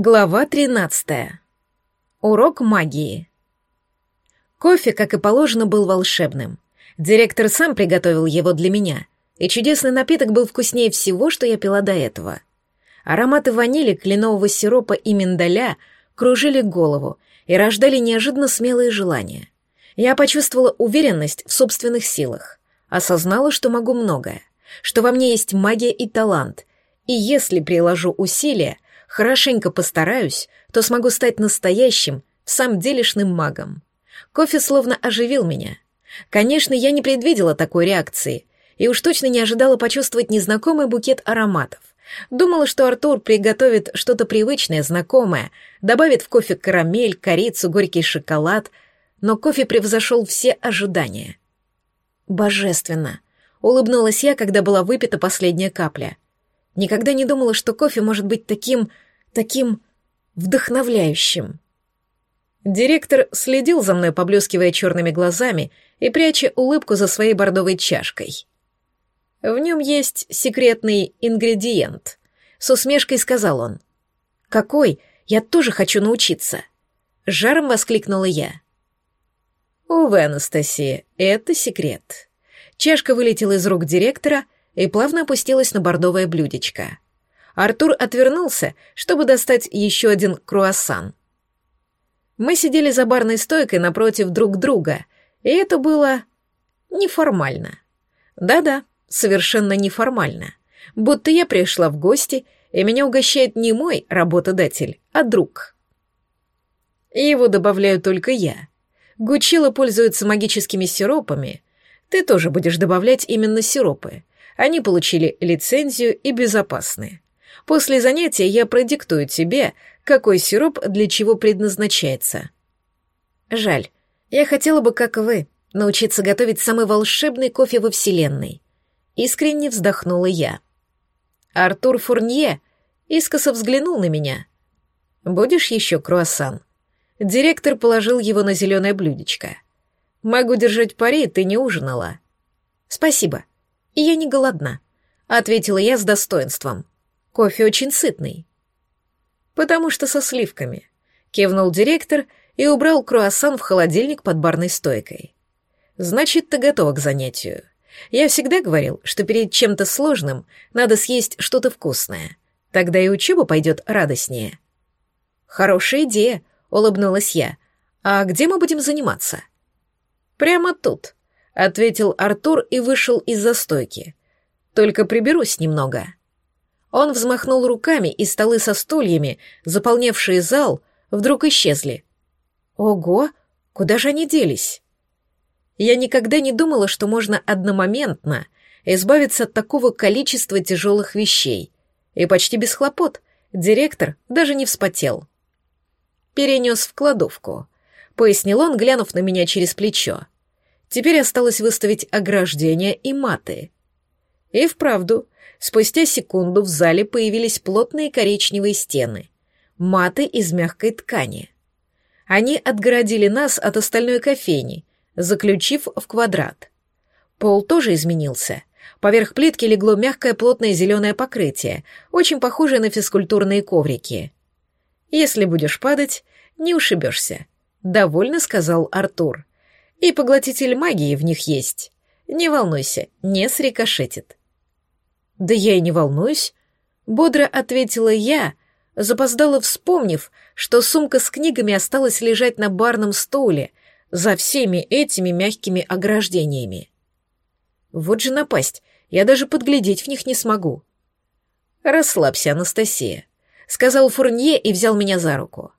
Глава 13. Урок магии. Кофе, как и положено, был волшебным. Директор сам приготовил его для меня, и чудесный напиток был вкуснее всего, что я пила до этого. Ароматы ванили, кленового сиропа и миндаля кружили голову и рождали неожиданно смелые желания. Я почувствовала уверенность в собственных силах, осознала, что могу многое, что во мне есть магия и талант, и если приложу усилия — хорошенько постараюсь, то смогу стать настоящим, делешным магом. Кофе словно оживил меня. Конечно, я не предвидела такой реакции, и уж точно не ожидала почувствовать незнакомый букет ароматов. Думала, что Артур приготовит что-то привычное, знакомое, добавит в кофе карамель, корицу, горький шоколад, но кофе превзошел все ожидания. «Божественно!» — улыбнулась я, когда была выпита последняя капля — Никогда не думала, что кофе может быть таким... таким... вдохновляющим. Директор следил за мной, поблескивая черными глазами и пряча улыбку за своей бордовой чашкой. В нем есть секретный ингредиент. С усмешкой сказал он. «Какой? Я тоже хочу научиться!» Жаром воскликнула я. «Увы, Анастасия, это секрет». Чашка вылетела из рук директора — и плавно опустилась на бордовое блюдечко. Артур отвернулся, чтобы достать еще один круассан. Мы сидели за барной стойкой напротив друг друга, и это было неформально. Да-да, совершенно неформально. Будто я пришла в гости, и меня угощает не мой работодатель, а друг. Его добавляю только я. Гучила пользуется магическими сиропами. Ты тоже будешь добавлять именно сиропы. Они получили лицензию и безопасны. После занятия я продиктую тебе, какой сироп для чего предназначается. Жаль. Я хотела бы, как вы, научиться готовить самый волшебный кофе во Вселенной. Искренне вздохнула я. Артур Фурнье искоса взглянул на меня. «Будешь еще круассан?» Директор положил его на зеленое блюдечко. «Могу держать пари, ты не ужинала». «Спасибо», я не голодна», — ответила я с достоинством. «Кофе очень сытный». «Потому что со сливками», — кивнул директор и убрал круассан в холодильник под барной стойкой. «Значит, ты готова к занятию. Я всегда говорил, что перед чем-то сложным надо съесть что-то вкусное. Тогда и учеба пойдет радостнее». «Хорошая идея», — улыбнулась я. «А где мы будем заниматься?» «Прямо тут», ответил Артур и вышел из застойки. Только приберусь немного. Он взмахнул руками, и столы со стульями, заполнявшие зал, вдруг исчезли. Ого, куда же они делись? Я никогда не думала, что можно одномоментно избавиться от такого количества тяжелых вещей. И почти без хлопот. Директор даже не вспотел. Перенес в кладовку. Пояснил он, глянув на меня через плечо. Теперь осталось выставить ограждения и маты. И вправду, спустя секунду в зале появились плотные коричневые стены, маты из мягкой ткани. Они отгородили нас от остальной кофейни, заключив в квадрат. Пол тоже изменился. Поверх плитки легло мягкое плотное зеленое покрытие, очень похожее на физкультурные коврики. «Если будешь падать, не ушибешься», — довольно сказал Артур. И поглотитель магии в них есть. Не волнуйся, не срикошетит. Да я и не волнуюсь, бодро ответила я, запоздала вспомнив, что сумка с книгами осталась лежать на барном стуле за всеми этими мягкими ограждениями. Вот же напасть, я даже подглядеть в них не смогу. Расслабься, Анастасия, сказал Фурнье и взял меня за руку.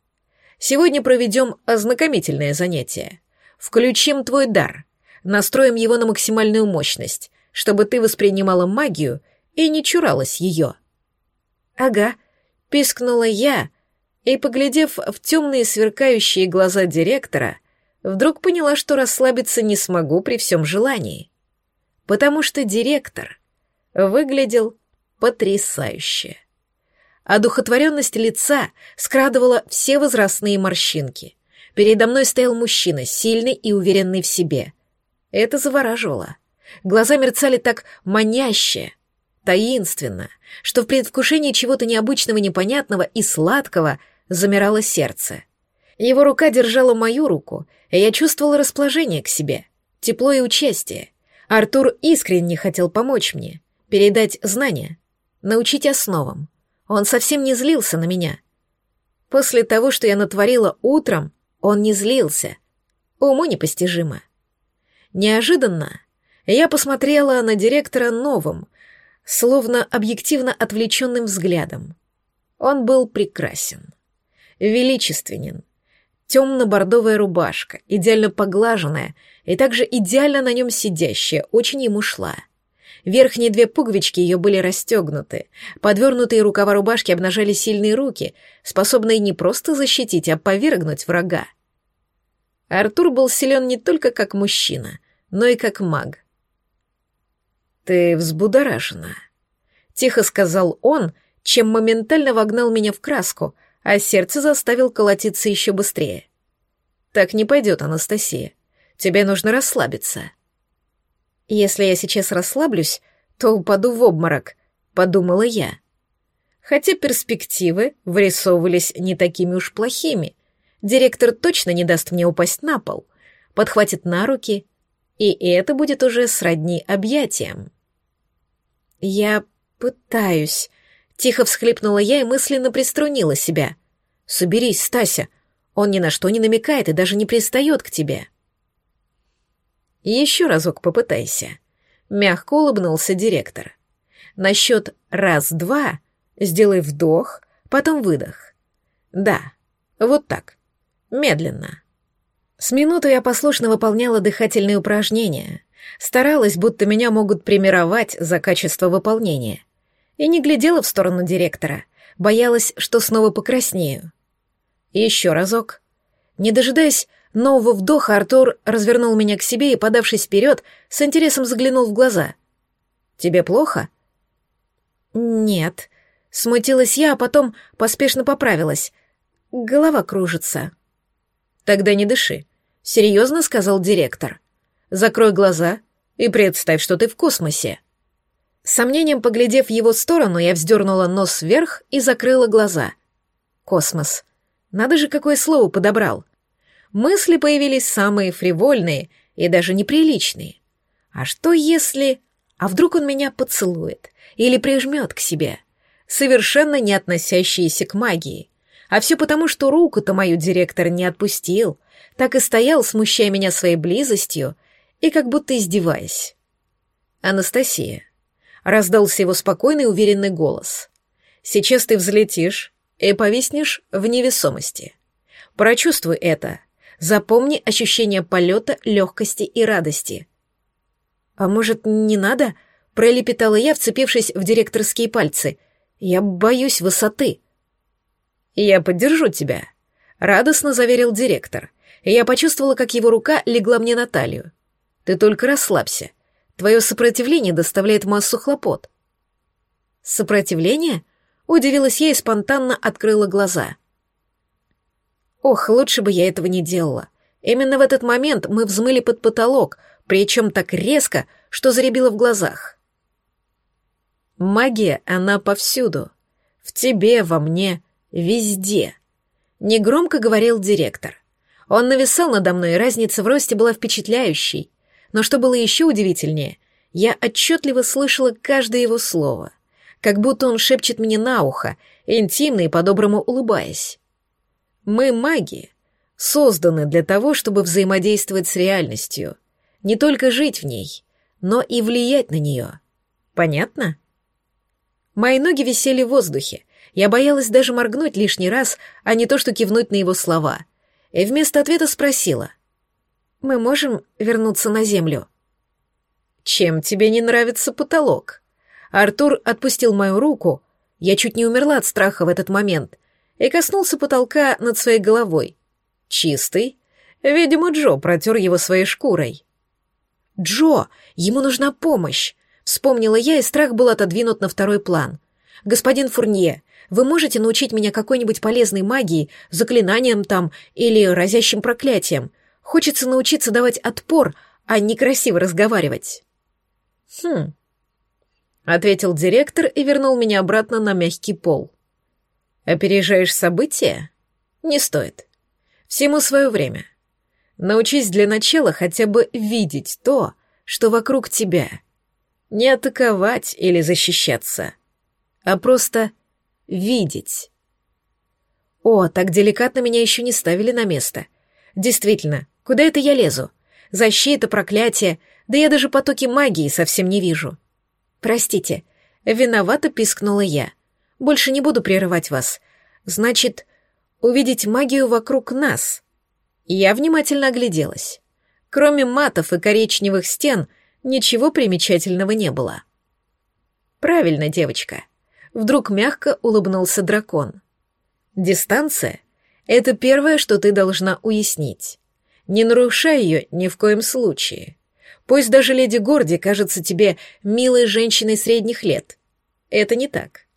Сегодня проведем ознакомительное занятие. Включим твой дар, настроим его на максимальную мощность, чтобы ты воспринимала магию и не чуралась ее. Ага, пискнула я, и, поглядев в темные сверкающие глаза директора, вдруг поняла, что расслабиться не смогу при всем желании. Потому что директор выглядел потрясающе. А духотворенность лица скрадывала все возрастные морщинки. Передо мной стоял мужчина, сильный и уверенный в себе. Это завораживало. Глаза мерцали так маняще. таинственно, что в предвкушении чего-то необычного, непонятного и сладкого замирало сердце. Его рука держала мою руку, и я чувствовала расположение к себе, тепло и участие. Артур искренне хотел помочь мне, передать знания, научить основам. Он совсем не злился на меня. После того, что я натворила утром, он не злился. Уму непостижимо. Неожиданно я посмотрела на директора новым, словно объективно отвлеченным взглядом. Он был прекрасен, величественен. Темно-бордовая рубашка, идеально поглаженная и также идеально на нем сидящая, очень ему шла. Верхние две пуговички ее были расстегнуты, подвернутые рукава рубашки обнажали сильные руки, способные не просто защитить, а повергнуть врага. Артур был силен не только как мужчина, но и как маг. «Ты взбудоражена», — тихо сказал он, чем моментально вогнал меня в краску, а сердце заставил колотиться еще быстрее. «Так не пойдет, Анастасия. Тебе нужно расслабиться». «Если я сейчас расслаблюсь, то упаду в обморок», — подумала я. Хотя перспективы вырисовывались не такими уж плохими. Директор точно не даст мне упасть на пол, подхватит на руки, и это будет уже сродни объятиям. «Я пытаюсь», — тихо всхлипнула я и мысленно приструнила себя. «Соберись, Стася, он ни на что не намекает и даже не пристает к тебе». «Еще разок попытайся», — мягко улыбнулся директор. «На счет раз-два сделай вдох, потом выдох. Да, вот так, медленно». С минуту я послушно выполняла дыхательные упражнения, Старалась, будто меня могут примировать за качество выполнения. И не глядела в сторону директора, боялась, что снова покраснею. еще разок. Не дожидаясь нового вдоха, Артур развернул меня к себе и, подавшись вперед, с интересом заглянул в глаза. «Тебе плохо?» «Нет», — смутилась я, а потом поспешно поправилась. «Голова кружится». «Тогда не дыши», — серьезно сказал директор. Закрой глаза и представь, что ты в космосе. Сомнением поглядев в его сторону, я вздернула нос вверх и закрыла глаза. Космос. Надо же, какое слово подобрал. Мысли появились самые фривольные и даже неприличные. А что если... А вдруг он меня поцелует или прижмет к себе? Совершенно не относящиеся к магии. А все потому, что руку-то мою директор не отпустил, так и стоял, смущая меня своей близостью, и как будто издеваясь. «Анастасия», — раздался его спокойный уверенный голос, — «сейчас ты взлетишь и повиснешь в невесомости. Прочувствуй это, запомни ощущение полета, легкости и радости». «А может, не надо?» — пролепетала я, вцепившись в директорские пальцы. «Я боюсь высоты». «Я поддержу тебя», — радостно заверил директор, я почувствовала, как его рука легла мне на талию. Ты только расслабься. Твое сопротивление доставляет массу хлопот. Сопротивление? Удивилась я и спонтанно открыла глаза. Ох, лучше бы я этого не делала. Именно в этот момент мы взмыли под потолок, причем так резко, что заребило в глазах. Магия, она повсюду. В тебе, во мне, везде. Негромко говорил директор. Он нависал надо мной, и разница в росте была впечатляющей. Но что было еще удивительнее, я отчетливо слышала каждое его слово, как будто он шепчет мне на ухо, интимно и по-доброму улыбаясь. Мы, маги, созданы для того, чтобы взаимодействовать с реальностью, не только жить в ней, но и влиять на нее. Понятно? Мои ноги висели в воздухе, я боялась даже моргнуть лишний раз, а не то что кивнуть на его слова, и вместо ответа спросила. Мы можем вернуться на землю?» «Чем тебе не нравится потолок?» Артур отпустил мою руку, я чуть не умерла от страха в этот момент, и коснулся потолка над своей головой. Чистый. Видимо, Джо протер его своей шкурой. «Джо! Ему нужна помощь!» Вспомнила я, и страх был отодвинут на второй план. «Господин Фурнье, вы можете научить меня какой-нибудь полезной магии, заклинанием там или разящим проклятием? Хочется научиться давать отпор, а не красиво разговаривать. Хм. ответил директор и вернул меня обратно на мягкий пол. Опережаешь события? Не стоит. Всему свое время. Научись для начала хотя бы видеть то, что вокруг тебя. Не атаковать или защищаться, а просто видеть. О, так деликатно меня еще не ставили на место. Действительно, куда это я лезу? Защита, проклятие, да я даже потоки магии совсем не вижу. Простите, виновато пискнула я. Больше не буду прерывать вас. Значит, увидеть магию вокруг нас. Я внимательно огляделась. Кроме матов и коричневых стен, ничего примечательного не было. Правильно, девочка. Вдруг мягко улыбнулся дракон. Дистанция — это первое, что ты должна уяснить. Не нарушай ее ни в коем случае. Пусть даже леди Горди кажется тебе милой женщиной средних лет. Это не так.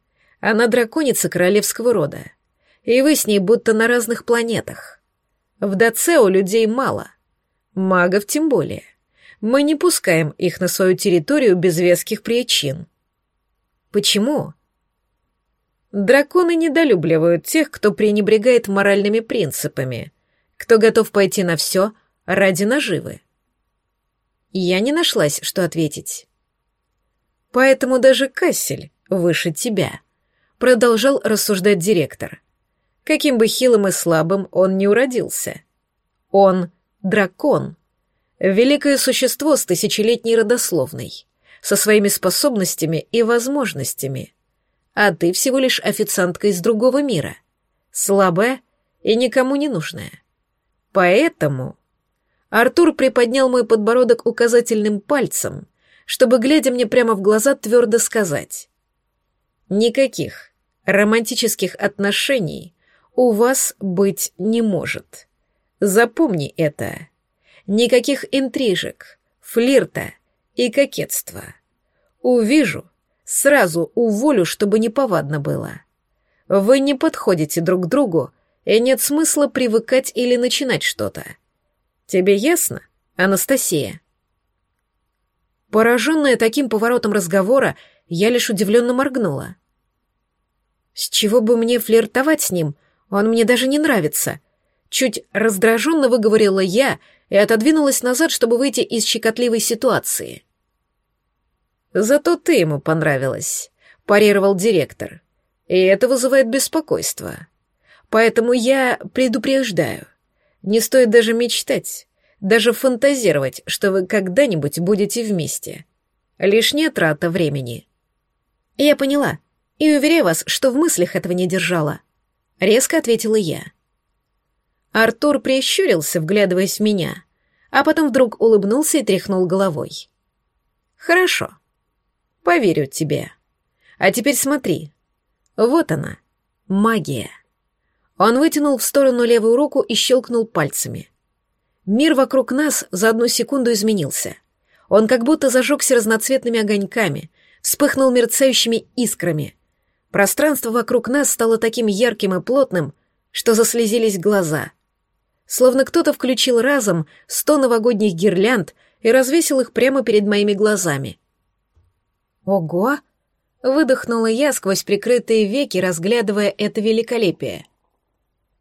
Она драконица королевского рода. И вы с ней будто на разных планетах. В Дацео людей мало. Магов тем более. Мы не пускаем их на свою территорию без веских причин. Почему? Драконы недолюбливают тех, кто пренебрегает моральными принципами, кто готов пойти на все ради наживы. Я не нашлась, что ответить. Поэтому даже Кассель выше тебя, продолжал рассуждать директор. Каким бы хилым и слабым он ни уродился. Он — дракон. Великое существо с тысячелетней родословной, со своими способностями и возможностями — а ты всего лишь официантка из другого мира, слабая и никому не нужная. Поэтому Артур приподнял мой подбородок указательным пальцем, чтобы, глядя мне прямо в глаза, твердо сказать. «Никаких романтических отношений у вас быть не может. Запомни это. Никаких интрижек, флирта и кокетства. Увижу, Сразу уволю, чтобы неповадно было. Вы не подходите друг к другу, и нет смысла привыкать или начинать что-то. Тебе ясно, Анастасия?» Пораженная таким поворотом разговора, я лишь удивленно моргнула. «С чего бы мне флиртовать с ним? Он мне даже не нравится». Чуть раздраженно выговорила я и отодвинулась назад, чтобы выйти из щекотливой ситуации. Зато ты ему понравилась, парировал директор. И это вызывает беспокойство. Поэтому я предупреждаю. Не стоит даже мечтать, даже фантазировать, что вы когда-нибудь будете вместе. Лишняя трата времени. Я поняла, и уверяю вас, что в мыслях этого не держала. Резко ответила я. Артур прищурился, вглядываясь в меня, а потом вдруг улыбнулся и тряхнул головой. «Хорошо. Поверю тебе. А теперь смотри. Вот она, магия. Он вытянул в сторону левую руку и щелкнул пальцами. Мир вокруг нас за одну секунду изменился. Он как будто зажегся разноцветными огоньками, вспыхнул мерцающими искрами. Пространство вокруг нас стало таким ярким и плотным, что заслезились глаза. Словно кто-то включил разом сто новогодних гирлянд и развесил их прямо перед моими глазами. «Ого!» — выдохнула я сквозь прикрытые веки, разглядывая это великолепие.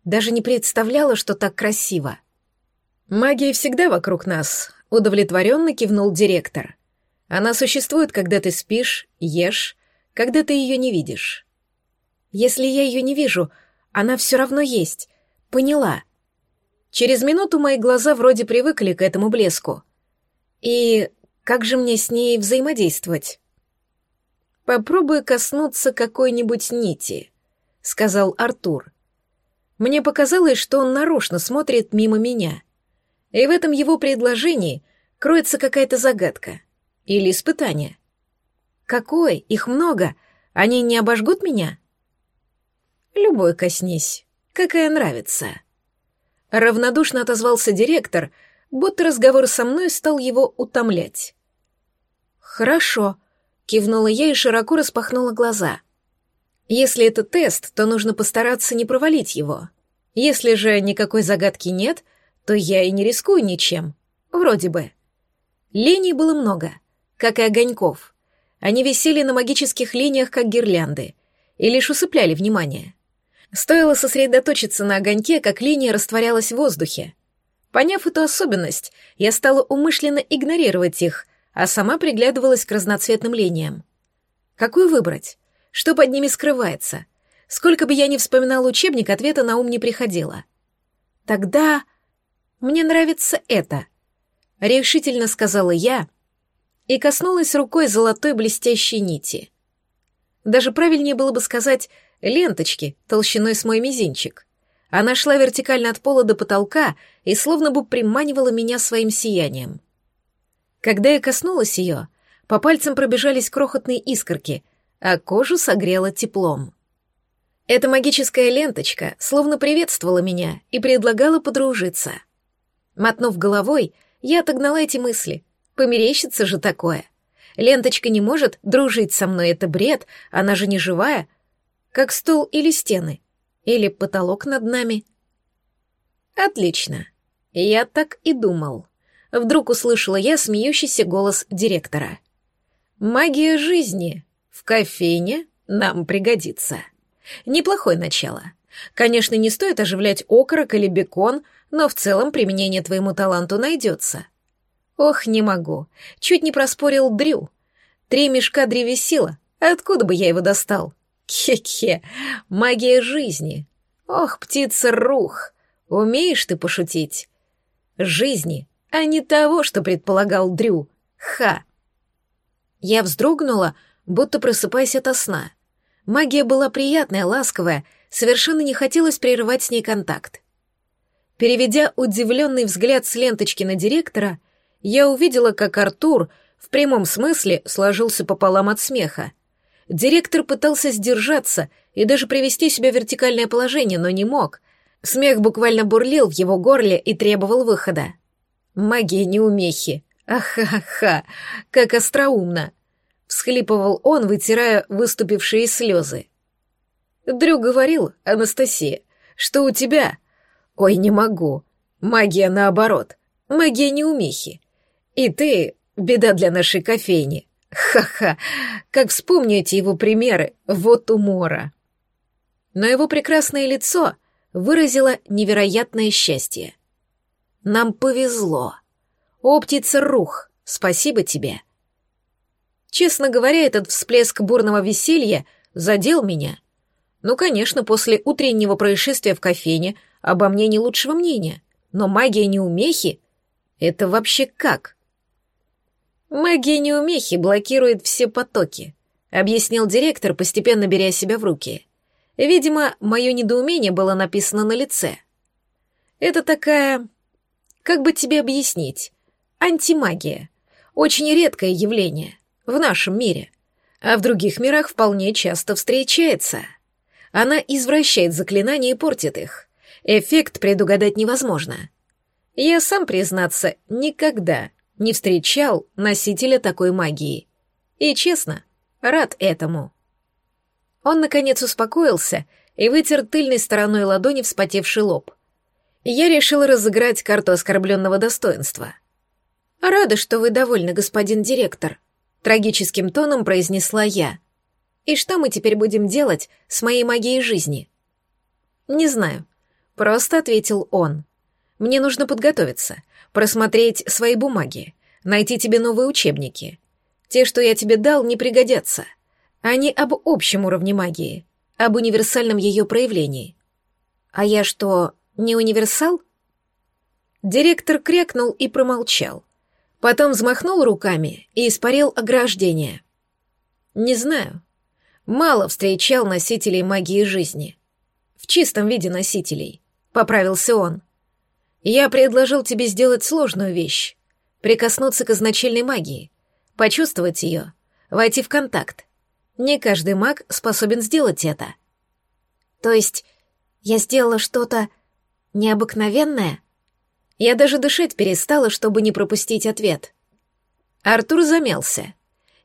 Даже не представляла, что так красиво. «Магия всегда вокруг нас», — удовлетворенно кивнул директор. «Она существует, когда ты спишь, ешь, когда ты ее не видишь». «Если я ее не вижу, она все равно есть. Поняла». Через минуту мои глаза вроде привыкли к этому блеску. И как же мне с ней взаимодействовать? «Попробуй коснуться какой-нибудь нити», — сказал Артур. Мне показалось, что он нарочно смотрит мимо меня. И в этом его предложении кроется какая-то загадка. Или испытание. Какое? Их много. Они не обожгут меня? Любой коснись. Какая нравится. Равнодушно отозвался директор, будто разговор со мной стал его утомлять. «Хорошо», Кивнула я и широко распахнула глаза. Если это тест, то нужно постараться не провалить его. Если же никакой загадки нет, то я и не рискую ничем. Вроде бы. Лений было много, как и огоньков. Они висели на магических линиях, как гирлянды, и лишь усыпляли внимание. Стоило сосредоточиться на огоньке, как линия растворялась в воздухе. Поняв эту особенность, я стала умышленно игнорировать их, а сама приглядывалась к разноцветным линиям. Какую выбрать? Что под ними скрывается? Сколько бы я ни вспоминала учебник, ответа на ум не приходило. Тогда мне нравится это, решительно сказала я и коснулась рукой золотой блестящей нити. Даже правильнее было бы сказать ленточки толщиной с мой мизинчик. Она шла вертикально от пола до потолка и словно бы приманивала меня своим сиянием. Когда я коснулась ее, по пальцам пробежались крохотные искорки, а кожу согрело теплом. Эта магическая ленточка словно приветствовала меня и предлагала подружиться. Мотнув головой, я отогнала эти мысли. Померещится же такое. Ленточка не может дружить со мной, это бред, она же не живая. Как стол или стены. Или потолок над нами. Отлично. Я так и думал. Вдруг услышала я смеющийся голос директора. Магия жизни в кофейне нам пригодится. Неплохое начало. Конечно, не стоит оживлять окорок или бекон, но в целом применение твоему таланту найдется. Ох, не могу. Чуть не проспорил Дрю. Три мешка древесила. Откуда бы я его достал? Хе-хе. Магия жизни. Ох, птица рух. Умеешь ты пошутить? Жизни, а не того, что предполагал Дрю. Ха. Я вздрогнула, будто просыпаясь ото сна. Магия была приятная, ласковая, совершенно не хотелось прерывать с ней контакт. Переведя удивленный взгляд с ленточки на директора, я увидела, как Артур в прямом смысле сложился пополам от смеха. Директор пытался сдержаться и даже привести себя в вертикальное положение, но не мог. Смех буквально бурлил в его горле и требовал выхода. Магия неумехи. Аха-ха, как остроумно всхлипывал он, вытирая выступившие слезы. Дрю говорил, Анастасия, что у тебя... Ой, не могу. Магия наоборот. Магия неумехи. И ты — беда для нашей кофейни. Ха-ха, как вспомню эти его примеры, вот умора. Но его прекрасное лицо выразило невероятное счастье. Нам повезло. Оптица Рух, спасибо тебе. Честно говоря, этот всплеск бурного веселья задел меня. Ну, конечно, после утреннего происшествия в кофейне обо мне не лучшего мнения. Но магия неумехи — это вообще как? Магия неумехи блокирует все потоки, объяснил директор, постепенно беря себя в руки. Видимо, мое недоумение было написано на лице. Это такая... Как бы тебе объяснить? Антимагия. Очень редкое явление в нашем мире, а в других мирах вполне часто встречается. Она извращает заклинания и портит их. Эффект предугадать невозможно. Я сам, признаться, никогда не встречал носителя такой магии. И, честно, рад этому. Он, наконец, успокоился и вытер тыльной стороной ладони вспотевший лоб. Я решил разыграть карту оскорбленного достоинства. «Рада, что вы довольны, господин директор», Трагическим тоном произнесла я. «И что мы теперь будем делать с моей магией жизни?» «Не знаю», — просто ответил он. «Мне нужно подготовиться, просмотреть свои бумаги, найти тебе новые учебники. Те, что я тебе дал, не пригодятся. Они об общем уровне магии, об универсальном ее проявлении». «А я что, не универсал?» Директор крякнул и промолчал. Потом взмахнул руками и испарил ограждение. Не знаю. Мало встречал носителей магии жизни. В чистом виде носителей. Поправился он. Я предложил тебе сделать сложную вещь. Прикоснуться к изначальной магии. Почувствовать ее. Войти в контакт. Не каждый маг способен сделать это. То есть я сделала что-то необыкновенное? Я даже дышать перестала, чтобы не пропустить ответ. Артур замялся.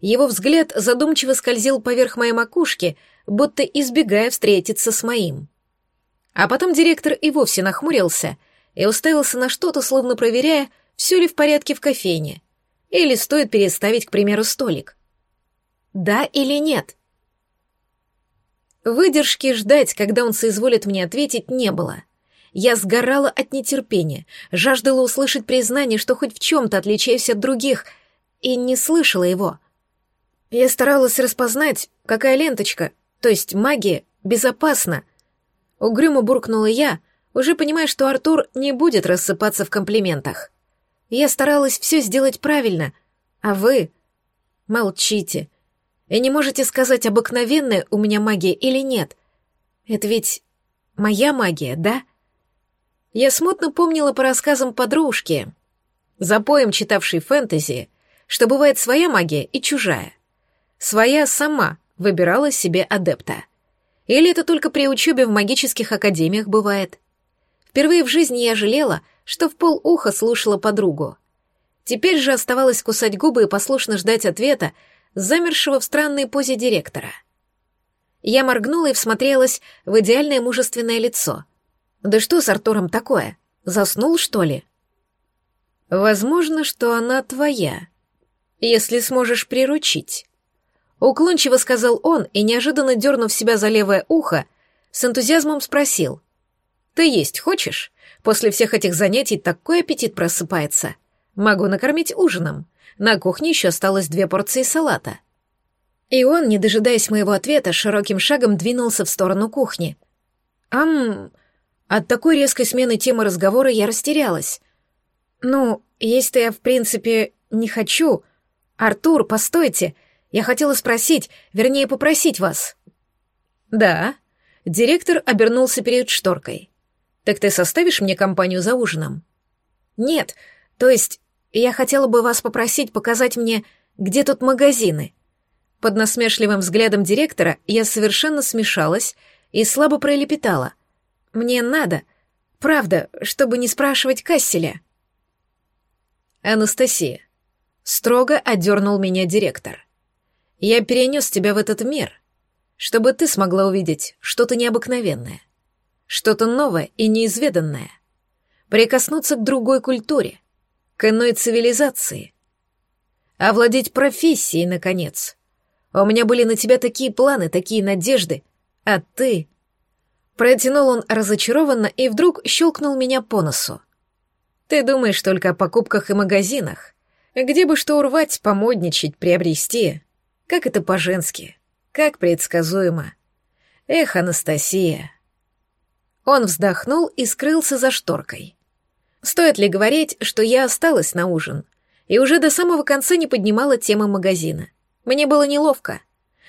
Его взгляд задумчиво скользил поверх моей макушки, будто избегая встретиться с моим. А потом директор и вовсе нахмурился и уставился на что-то, словно проверяя, все ли в порядке в кофейне, или стоит переставить, к примеру, столик. да или нет? Выдержки ждать, когда он соизволит мне ответить, не было. Я сгорала от нетерпения, жаждала услышать признание, что хоть в чем-то отличаюсь от других, и не слышала его. Я старалась распознать, какая ленточка, то есть магия, безопасна. Угрюмо буркнула я, уже понимая, что Артур не будет рассыпаться в комплиментах. Я старалась все сделать правильно, а вы молчите и не можете сказать, обыкновенная у меня магия или нет. Это ведь моя магия, да? Я смутно помнила по рассказам подружки, запоем читавшей фэнтези, что бывает своя магия и чужая. Своя сама выбирала себе адепта. Или это только при учебе в магических академиях бывает? Впервые в жизни я жалела, что в полуха слушала подругу. Теперь же оставалось кусать губы и послушно ждать ответа, замершего в странной позе директора. Я моргнула и всмотрелась в идеальное мужественное лицо. Да что с Артуром такое? Заснул, что ли? Возможно, что она твоя, если сможешь приручить. Уклончиво сказал он и, неожиданно дернув себя за левое ухо, с энтузиазмом спросил. «Ты есть хочешь? После всех этих занятий такой аппетит просыпается. Могу накормить ужином. На кухне еще осталось две порции салата. И он, не дожидаясь моего ответа, широким шагом двинулся в сторону кухни. Ам... От такой резкой смены темы разговора я растерялась. Ну, есть-то я, в принципе, не хочу. Артур, постойте. Я хотела спросить, вернее, попросить вас. Да. Директор обернулся перед шторкой. Так ты составишь мне компанию за ужином? Нет, то есть я хотела бы вас попросить показать мне, где тут магазины». Под насмешливым взглядом директора я совершенно смешалась и слабо пролепетала. «Мне надо, правда, чтобы не спрашивать Касселя». «Анастасия», — строго одернул меня директор. «Я перенес тебя в этот мир, чтобы ты смогла увидеть что-то необыкновенное, что-то новое и неизведанное, прикоснуться к другой культуре, к иной цивилизации. Овладеть профессией, наконец. У меня были на тебя такие планы, такие надежды, а ты... Протянул он разочарованно и вдруг щелкнул меня по носу. Ты думаешь только о покупках и магазинах. Где бы что урвать, помодничать, приобрести. Как это по-женски, как предсказуемо. Эх, Анастасия. Он вздохнул и скрылся за шторкой. Стоит ли говорить, что я осталась на ужин и уже до самого конца не поднимала темы магазина. Мне было неловко.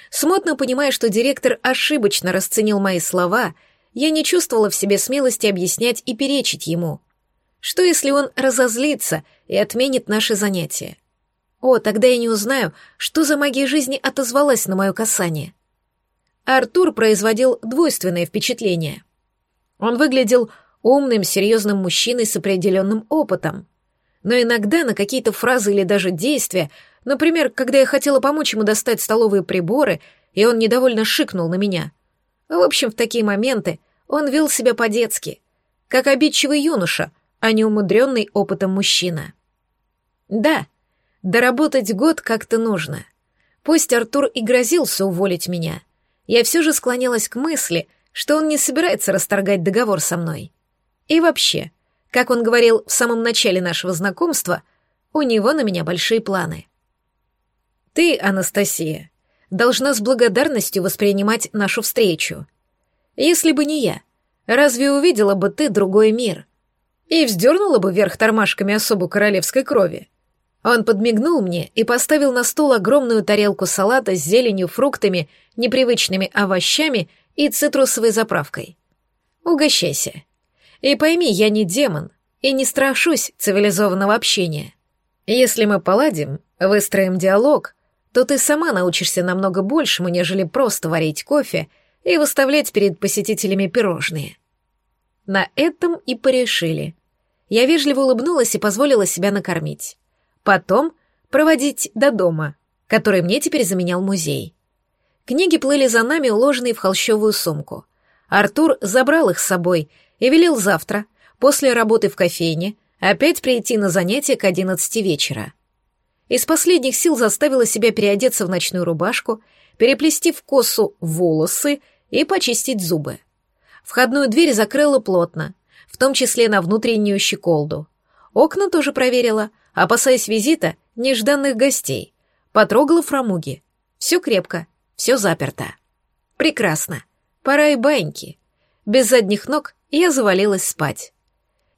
Смутно понимая, что директор ошибочно расценил мои слова, я не чувствовала в себе смелости объяснять и перечить ему. Что если он разозлится и отменит наши занятия? О, тогда я не узнаю, что за магия жизни отозвалась на мое касание. Артур производил двойственное впечатление. Он выглядел умным, серьезным мужчиной с определенным опытом. Но иногда на какие-то фразы или даже действия, например, когда я хотела помочь ему достать столовые приборы, и он недовольно шикнул на меня. В общем, в такие моменты он вел себя по-детски, как обидчивый юноша, а не умудренный опытом мужчина. Да, доработать год как-то нужно. Пусть Артур и грозился уволить меня, я все же склонялась к мысли, что он не собирается расторгать договор со мной. И вообще, как он говорил в самом начале нашего знакомства, у него на меня большие планы. Ты, Анастасия, должна с благодарностью воспринимать нашу встречу. Если бы не я, разве увидела бы ты другой мир? И вздернула бы вверх тормашками особу королевской крови? Он подмигнул мне и поставил на стол огромную тарелку салата с зеленью, фруктами, непривычными овощами и цитрусовой заправкой. Угощайся. И пойми, я не демон и не страшусь цивилизованного общения. Если мы поладим, выстроим диалог, то ты сама научишься намного большему, нежели просто варить кофе и выставлять перед посетителями пирожные. На этом и порешили. Я вежливо улыбнулась и позволила себя накормить. Потом проводить до дома, который мне теперь заменял музей. Книги плыли за нами, уложенные в холщовую сумку. Артур забрал их с собой и велел завтра, после работы в кофейне, опять прийти на занятия к одиннадцати вечера. Из последних сил заставила себя переодеться в ночную рубашку, переплести в косу волосы и почистить зубы. Входную дверь закрыла плотно, в том числе на внутреннюю щеколду. Окна тоже проверила, опасаясь визита нежданных гостей. Потрогала фрамуги. Все крепко, все заперто. Прекрасно. Пора и баньки. Без задних ног я завалилась спать.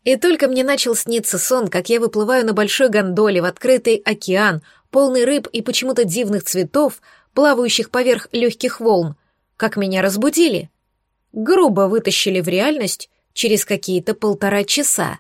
И только мне начал сниться сон, как я выплываю на большой гондоле в открытый океан, полный рыб и почему-то дивных цветов, плавающих поверх легких волн, как меня разбудили. Грубо вытащили в реальность через какие-то полтора часа.